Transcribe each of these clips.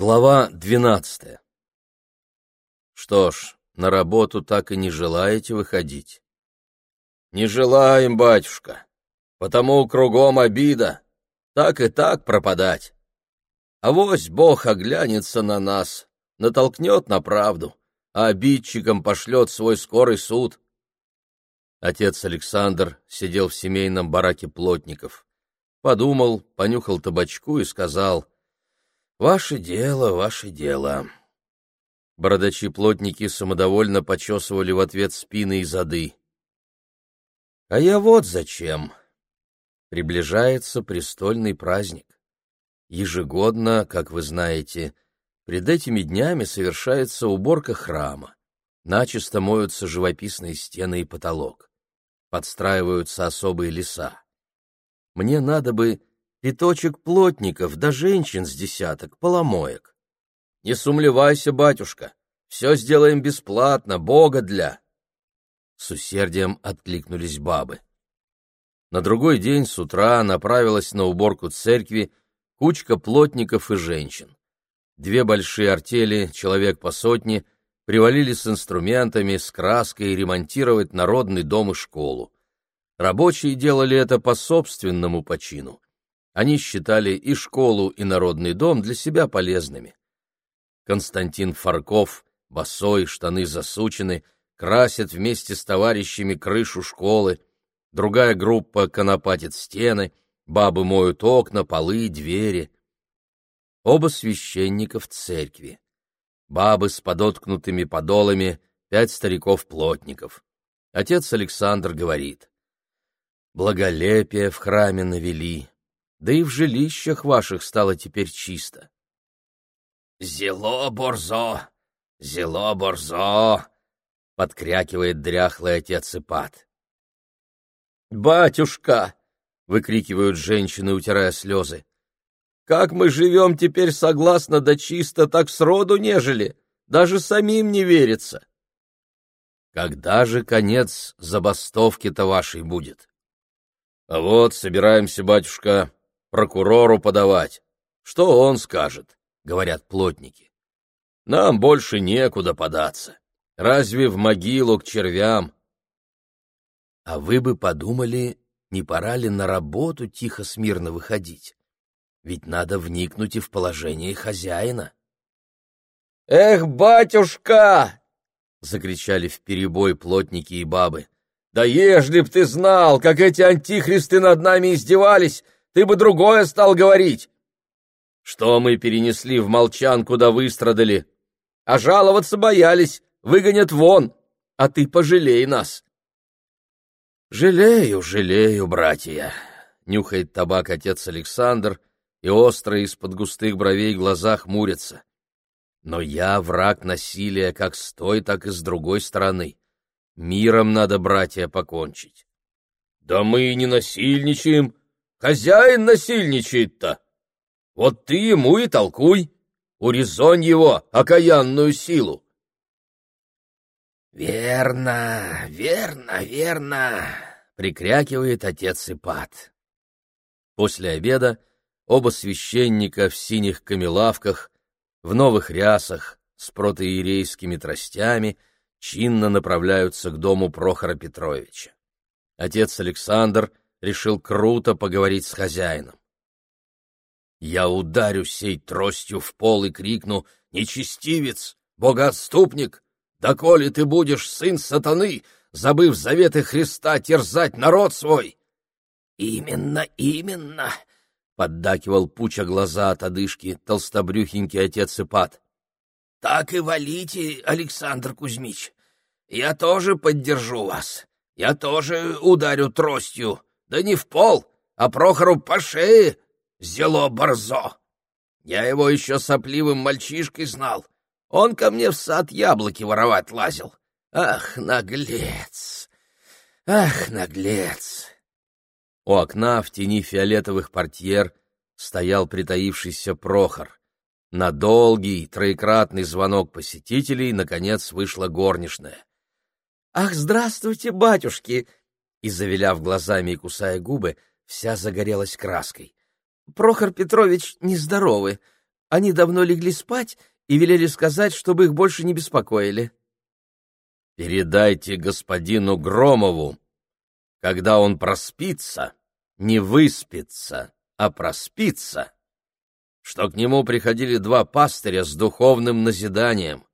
Глава двенадцатая Что ж, на работу так и не желаете выходить? Не желаем, батюшка, потому кругом обида, так и так пропадать. А вось Бог оглянется на нас, натолкнет на правду, а обидчикам пошлет свой скорый суд. Отец Александр сидел в семейном бараке плотников. Подумал, понюхал табачку и сказал, «Ваше дело, ваше дело». Бородачи-плотники самодовольно почесывали в ответ спины и зады. «А я вот зачем!» Приближается престольный праздник. Ежегодно, как вы знаете, пред этими днями совершается уборка храма. Начисто моются живописные стены и потолок. Подстраиваются особые леса. Мне надо бы пяточек плотников да женщин с десяток, поломоек. Не сумлевайся, батюшка, все сделаем бесплатно, Бога для. С усердием откликнулись бабы. На другой день с утра направилась на уборку церкви кучка плотников и женщин. Две большие артели, человек по сотне, привалили с инструментами, с краской ремонтировать народный дом и школу. Рабочие делали это по собственному почину. Они считали и школу, и народный дом для себя полезными. Константин Фарков, босой, штаны засучены, красит вместе с товарищами крышу школы, другая группа конопатит стены, бабы моют окна, полы, двери. Оба священника в церкви. Бабы с подоткнутыми подолами, пять стариков-плотников. Отец Александр говорит, «Благолепие в храме навели, да и в жилищах ваших стало теперь чисто». «Зело борзо! Зело борзо!» — подкрякивает дряхлый отец Ипат. «Батюшка!» — выкрикивают женщины, утирая слезы. «Как мы живем теперь согласно да чисто, так сроду нежели, даже самим не верится». «Когда же конец забастовки-то вашей будет?» «А вот собираемся, батюшка, прокурору подавать. Что он скажет?» — говорят плотники. «Нам больше некуда податься. Разве в могилу к червям?» А вы бы подумали, не пора ли на работу тихо-смирно выходить? Ведь надо вникнуть и в положение хозяина. «Эх, батюшка!» — закричали вперебой плотники и бабы. «Да ежели б ты знал, как эти антихристы над нами издевались, ты бы другое стал говорить!» «Что мы перенесли в молчан, куда выстрадали?» «А жаловаться боялись, выгонят вон, а ты пожалей нас!» «Жалею, жалею, братья!» — нюхает табак отец Александр, и острые из-под густых бровей глаза хмурятся. «Но я враг насилия как с той, так и с другой стороны. Миром надо, братья, покончить». «Да мы и не насильничаем. Хозяин насильничает-то. Вот ты ему и толкуй. Урезонь его, окаянную силу». «Верно, верно, верно!» — прикрякивает отец Ипат. После обеда оба священника в синих камелавках, в новых рясах, с протоиерейскими тростями, чинно направляются к дому Прохора Петровича. Отец Александр решил круто поговорить с хозяином. «Я ударю сей тростью в пол и крикну «Нечестивец! Богоотступник! доколе ты будешь сын сатаны, забыв заветы Христа терзать народ свой? — Именно, именно, — поддакивал пуча глаза от одышки толстобрюхенький отец Ипат. — Так и валите, Александр Кузьмич. Я тоже поддержу вас. Я тоже ударю тростью, да не в пол, а Прохору по шее, зело борзо. Я его еще сопливым мальчишкой знал. — он ко мне в сад яблоки воровать лазил. Ах, наглец! Ах, наглец!» У окна в тени фиолетовых портьер стоял притаившийся Прохор. На долгий троекратный звонок посетителей, наконец, вышла горничная. «Ах, здравствуйте, батюшки!» И, завиляв глазами и кусая губы, вся загорелась краской. «Прохор Петрович нездоровый. Они давно легли спать и велели сказать, чтобы их больше не беспокоили. Передайте господину Громову, когда он проспится, не выспится, а проспится, что к нему приходили два пастыря с духовным назиданием.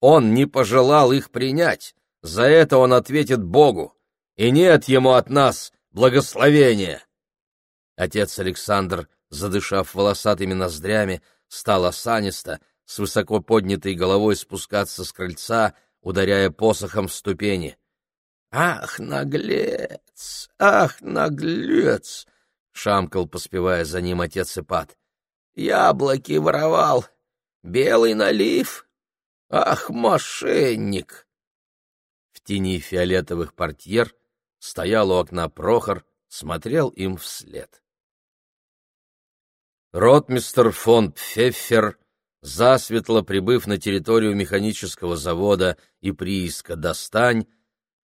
Он не пожелал их принять, за это он ответит Богу, и нет ему от нас благословения. Отец Александр, задышав волосатыми ноздрями, стал осанисто, с высоко поднятой головой спускаться с крыльца, ударяя посохом в ступени. «Ах, наглец! Ах, наглец!» — шамкал, поспевая за ним отец Ипат. «Яблоки воровал! Белый налив! Ах, мошенник!» В тени фиолетовых портьер стоял у окна Прохор, смотрел им вслед. Ротмистер фон Пфеффер засветло прибыв на территорию механического завода и прииска «Достань»,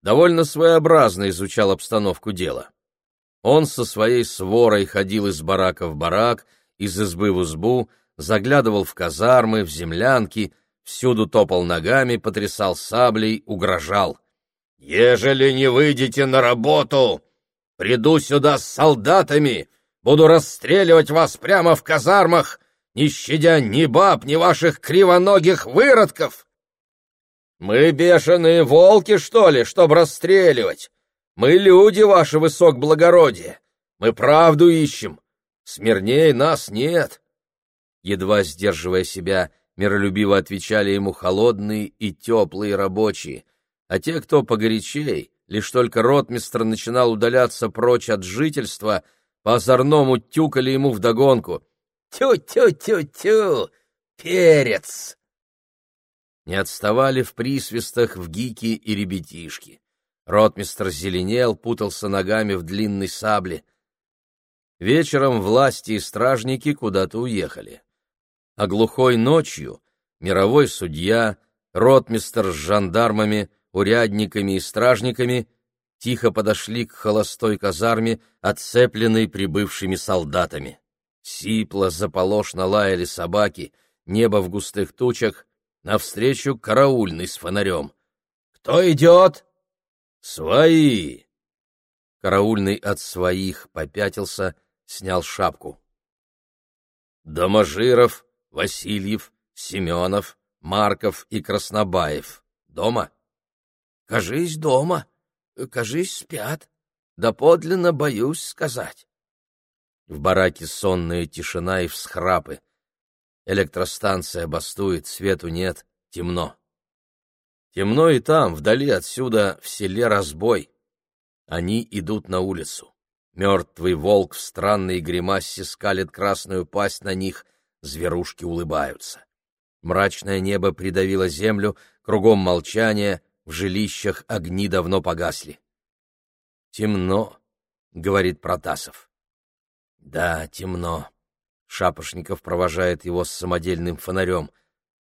довольно своеобразно изучал обстановку дела. Он со своей сворой ходил из барака в барак, из избы в избу, заглядывал в казармы, в землянки, всюду топал ногами, потрясал саблей, угрожал. «Ежели не выйдете на работу, приду сюда с солдатами, буду расстреливать вас прямо в казармах не щадя ни баб, ни ваших кривоногих выродков. Мы бешеные волки, что ли, чтоб расстреливать? Мы люди, ваше высокоблагородие. Мы правду ищем. Смирнее нас нет. Едва сдерживая себя, миролюбиво отвечали ему холодные и теплые рабочие, а те, кто погорячей, лишь только ротмистр начинал удаляться прочь от жительства, по озорному тюкали ему вдогонку — Тю-тю-тю-тю! Перец!» Не отставали в присвистах в гики и ребятишки. Ротмистр зеленел, путался ногами в длинной сабле. Вечером власти и стражники куда-то уехали. А глухой ночью мировой судья, ротмистр с жандармами, урядниками и стражниками тихо подошли к холостой казарме, отцепленной прибывшими солдатами. Сипло, заполошно лаяли собаки, небо в густых тучах, навстречу караульный с фонарем. «Кто идет?» «Свои!» Караульный от своих попятился, снял шапку. Доможиров, Васильев, Семенов, Марков и Краснобаев. Дома? Кажись, дома. Кажись, спят. Да подлинно боюсь сказать. В бараке сонная тишина и всхрапы. Электростанция бастует, свету нет, темно. Темно и там, вдали отсюда, в селе разбой. Они идут на улицу. Мертвый волк в странной гримасе скалит красную пасть на них, зверушки улыбаются. Мрачное небо придавило землю, кругом молчание, в жилищах огни давно погасли. «Темно», — говорит Протасов. Да, темно. Шапошников провожает его с самодельным фонарем.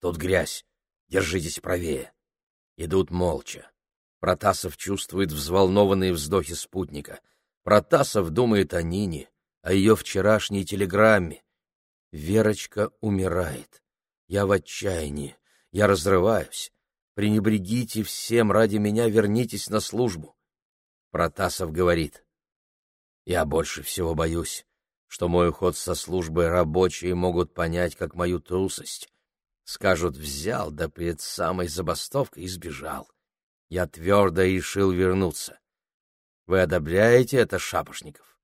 Тут грязь. Держитесь правее. Идут молча. Протасов чувствует взволнованные вздохи спутника. Протасов думает о Нине, о ее вчерашней телеграмме. Верочка умирает. Я в отчаянии. Я разрываюсь. Пренебрегите всем ради меня, вернитесь на службу. Протасов говорит. Я больше всего боюсь, что мой уход со службы рабочие могут понять как мою трусость. Скажут, взял, да перед самой забастовкой избежал. Я твердо решил вернуться. Вы одобряете это, Шапошников?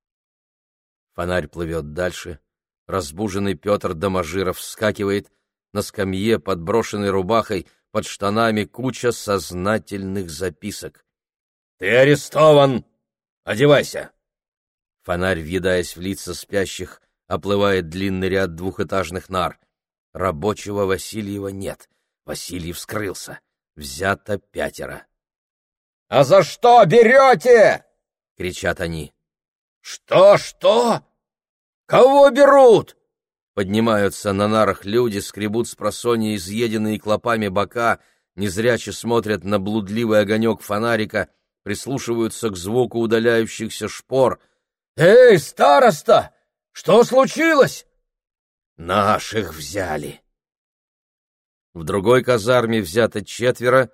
Фонарь плывет дальше. Разбуженный Петр Доможиров вскакивает. На скамье, подброшенной рубахой, под штанами куча сознательных записок. — Ты арестован! Одевайся! Фонарь, въедаясь в лица спящих, оплывает длинный ряд двухэтажных нар. Рабочего Васильева нет. Васильев скрылся. Взято пятеро. — А за что берете? — кричат они. — Что, что? Кого берут? Поднимаются на нарах люди, скребут с просонья изъеденные клопами бока, незряче смотрят на блудливый огонек фонарика, прислушиваются к звуку удаляющихся шпор — «Эй, староста! Что случилось?» Наших взяли. В другой казарме взято четверо,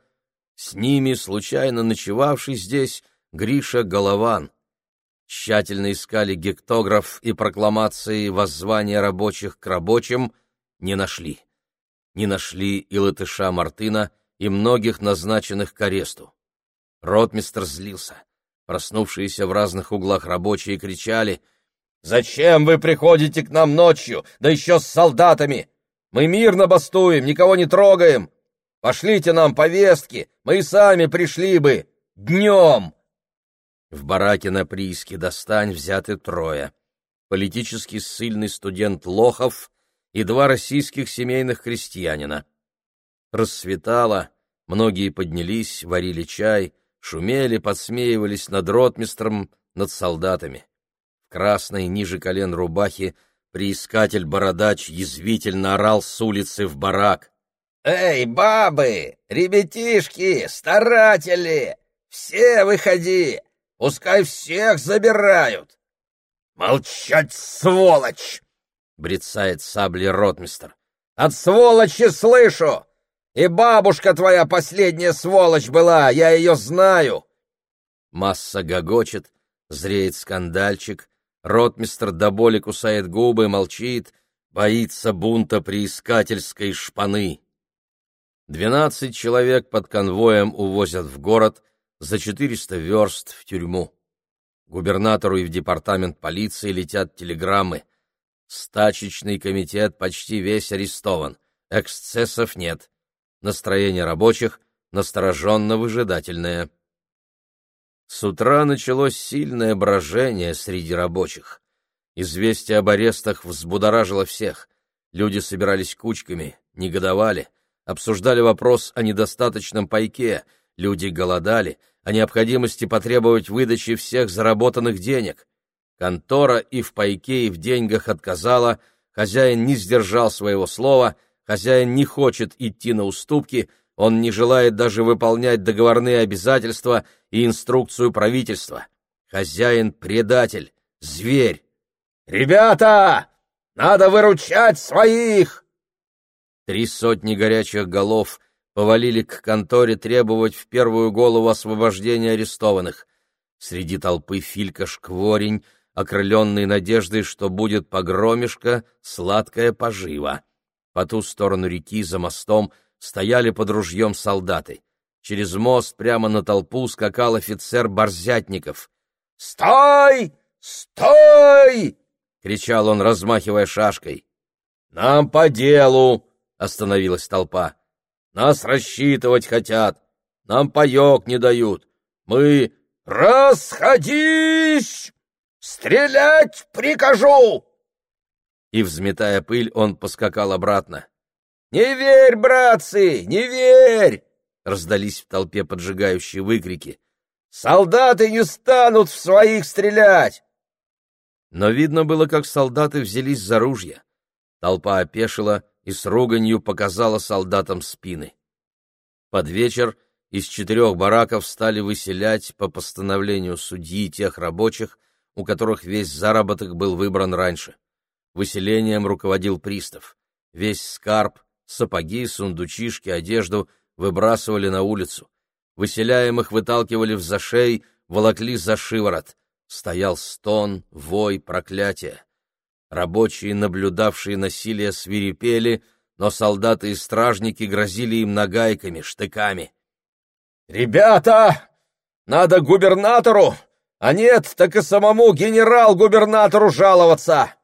с ними случайно ночевавший здесь Гриша Голован. Тщательно искали гектограф и прокламации воззвания рабочих к рабочим, не нашли. Не нашли и латыша Мартына, и многих назначенных к аресту. Ротмистр злился. Проснувшиеся в разных углах рабочие кричали «Зачем вы приходите к нам ночью, да еще с солдатами? Мы мирно бастуем, никого не трогаем. Пошлите нам повестки, мы и сами пришли бы. Днем!» В бараке на прииске «Достань» взяты трое. Политически ссыльный студент Лохов и два российских семейных крестьянина. Рассветало, многие поднялись, варили чай, шумели, подсмеивались над ротмистром, над солдатами. В красной, ниже колен рубахи, приискатель-бородач язвительно орал с улицы в барак. «Эй, бабы, ребятишки, старатели, все выходи, пускай всех забирают!» «Молчать, сволочь!» — брецает сабли ротмистр. «От сволочи слышу! И бабушка твоя последняя сволочь была, я ее знаю!» Масса гогочет, зреет скандальчик, ротмистр до боли кусает губы, молчит, боится бунта приискательской шпаны. Двенадцать человек под конвоем увозят в город за четыреста верст в тюрьму. Губернатору и в департамент полиции летят телеграммы. Стачечный комитет почти весь арестован, эксцессов нет. Настроение рабочих настороженно-выжидательное. С утра началось сильное брожение среди рабочих. Известие об арестах взбудоражило всех. Люди собирались кучками, негодовали, обсуждали вопрос о недостаточном пайке, люди голодали, о необходимости потребовать выдачи всех заработанных денег. Контора и в пайке, и в деньгах отказала, хозяин не сдержал своего слова — Хозяин не хочет идти на уступки, он не желает даже выполнять договорные обязательства и инструкцию правительства. Хозяин — предатель, зверь. «Ребята, надо выручать своих!» Три сотни горячих голов повалили к конторе требовать в первую голову освобождения арестованных. Среди толпы Филька Шкворень, окрыленный надеждой, что будет погромишка, сладкая пожива. По ту сторону реки, за мостом, стояли под ружьем солдаты. Через мост прямо на толпу скакал офицер Борзятников. «Стой! Стой!» — кричал он, размахивая шашкой. «Нам по делу!» — остановилась толпа. «Нас рассчитывать хотят, нам паек не дают. Мы...» «Расходись! Стрелять прикажу!» и, взметая пыль, он поскакал обратно. «Не верь, братцы, не верь!» — раздались в толпе поджигающие выкрики. «Солдаты не станут в своих стрелять!» Но видно было, как солдаты взялись за ружья. Толпа опешила и с руганью показала солдатам спины. Под вечер из четырех бараков стали выселять по постановлению судьи тех рабочих, у которых весь заработок был выбран раньше. Выселением руководил пристав. Весь скарб, сапоги, сундучишки, одежду выбрасывали на улицу. Выселяемых выталкивали в зашей, волокли за шиворот. Стоял стон, вой, проклятие. Рабочие, наблюдавшие насилие, свирепели, но солдаты и стражники грозили им нагайками, штыками. «Ребята, надо губернатору, а нет, так и самому генерал-губернатору жаловаться!»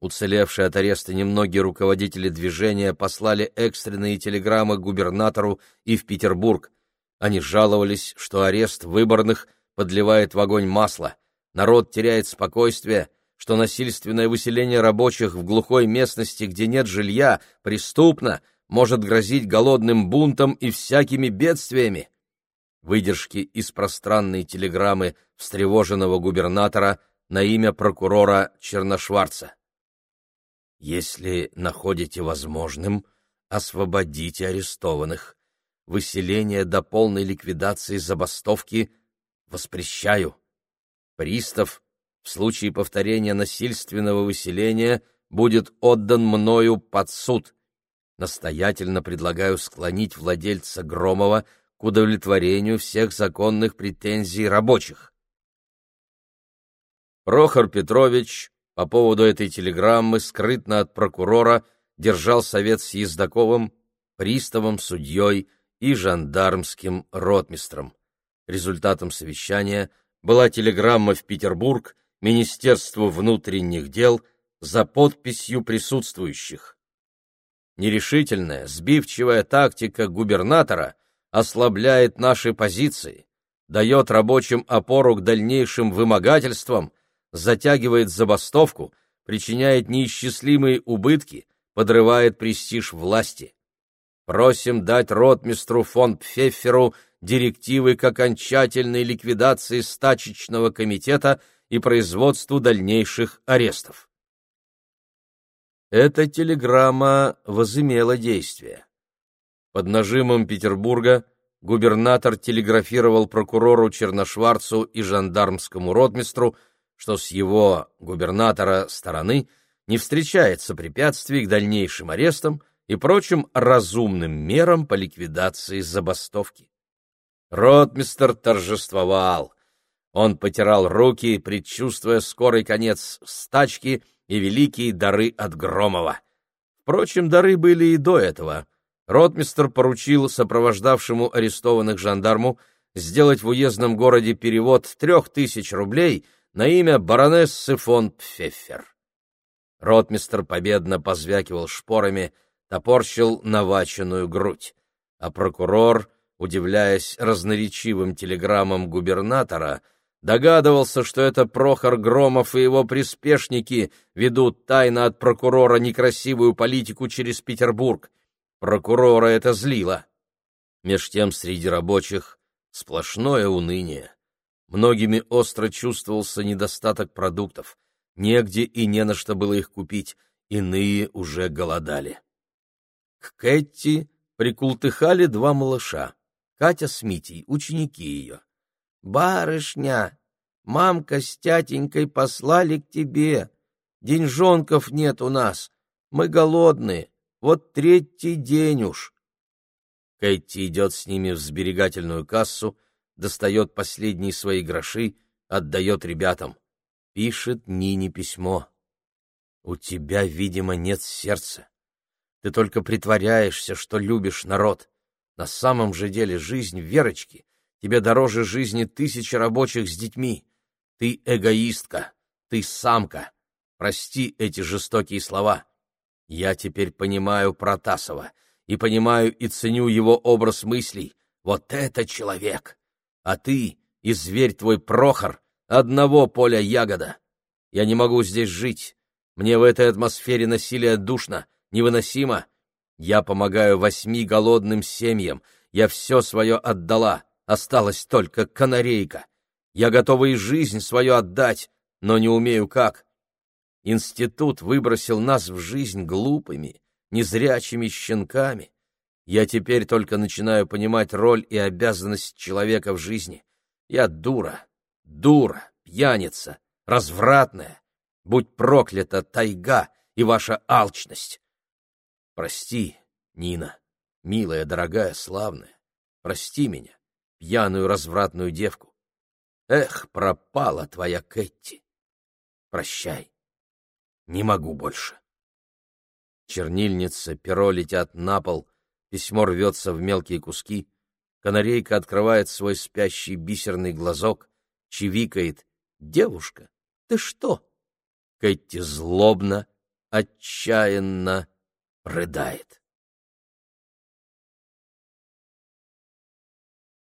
Уцелевшие от ареста немногие руководители движения послали экстренные телеграммы губернатору и в Петербург. Они жаловались, что арест выборных подливает в огонь масло, народ теряет спокойствие, что насильственное выселение рабочих в глухой местности, где нет жилья, преступно, может грозить голодным бунтом и всякими бедствиями. Выдержки из пространной телеграммы встревоженного губернатора на имя прокурора Черношварца. Если находите возможным, освободите арестованных. Выселение до полной ликвидации забастовки воспрещаю. Пристав в случае повторения насильственного выселения будет отдан мною под суд. Настоятельно предлагаю склонить владельца Громова к удовлетворению всех законных претензий рабочих. Прохор Петрович по поводу этой телеграммы скрытно от прокурора держал совет с Ездаковым, приставом, судьей и жандармским ротмистром. Результатом совещания была телеграмма в Петербург Министерству внутренних дел за подписью присутствующих. Нерешительная, сбивчивая тактика губернатора ослабляет наши позиции, дает рабочим опору к дальнейшим вымогательствам, затягивает забастовку, причиняет неисчислимые убытки, подрывает престиж власти. Просим дать ротмистру фон Пфефферу директивы к окончательной ликвидации стачечного комитета и производству дальнейших арестов. Эта телеграмма возымела действие. Под нажимом Петербурга губернатор телеграфировал прокурору Черношварцу и жандармскому ротмистру, что с его, губернатора, стороны не встречается препятствий к дальнейшим арестам и прочим разумным мерам по ликвидации забастовки. Ротмистер торжествовал. Он потирал руки, предчувствуя скорый конец стачки и великие дары от Громова. Впрочем, дары были и до этого. Ротмистер поручил сопровождавшему арестованных жандарму сделать в уездном городе перевод трех тысяч рублей на имя баронессы фон Пфеффер. Ротмистер победно позвякивал шпорами, топорщил наваченную грудь, а прокурор, удивляясь разноречивым телеграммам губернатора, догадывался, что это Прохор Громов и его приспешники ведут тайно от прокурора некрасивую политику через Петербург. Прокурора это злило. Меж тем среди рабочих сплошное уныние. Многими остро чувствовался недостаток продуктов. Негде и не на что было их купить, иные уже голодали. К Кэтти прикултыхали два малыша. Катя с Митей, ученики ее. «Барышня, мамка с тятенькой послали к тебе. Деньжонков нет у нас. Мы голодные. Вот третий день уж». Кэти идет с ними в сберегательную кассу, достает последние свои гроши, отдает ребятам. Пишет Нине письмо. «У тебя, видимо, нет сердца. Ты только притворяешься, что любишь народ. На самом же деле жизнь Верочки тебе дороже жизни тысячи рабочих с детьми. Ты эгоистка, ты самка. Прости эти жестокие слова. Я теперь понимаю Протасова и понимаю и ценю его образ мыслей. Вот это человек! А ты и зверь твой Прохор одного поля ягода. Я не могу здесь жить. Мне в этой атмосфере насилия душно, невыносимо. Я помогаю восьми голодным семьям. Я все свое отдала. Осталась только канарейка. Я готова и жизнь свою отдать, но не умею как. Институт выбросил нас в жизнь глупыми, незрячими щенками. Я теперь только начинаю понимать роль и обязанность человека в жизни. Я дура, дура, пьяница, развратная. Будь проклята тайга и ваша алчность. Прости, Нина, милая, дорогая, славная, прости меня, пьяную развратную девку. Эх, пропала твоя Кэти. Прощай. Не могу больше. Чернильница, перо летят на пол, письмо рвется в мелкие куски, канарейка открывает свой спящий бисерный глазок, чивикает «Девушка, ты что?» Кэти злобно, отчаянно рыдает.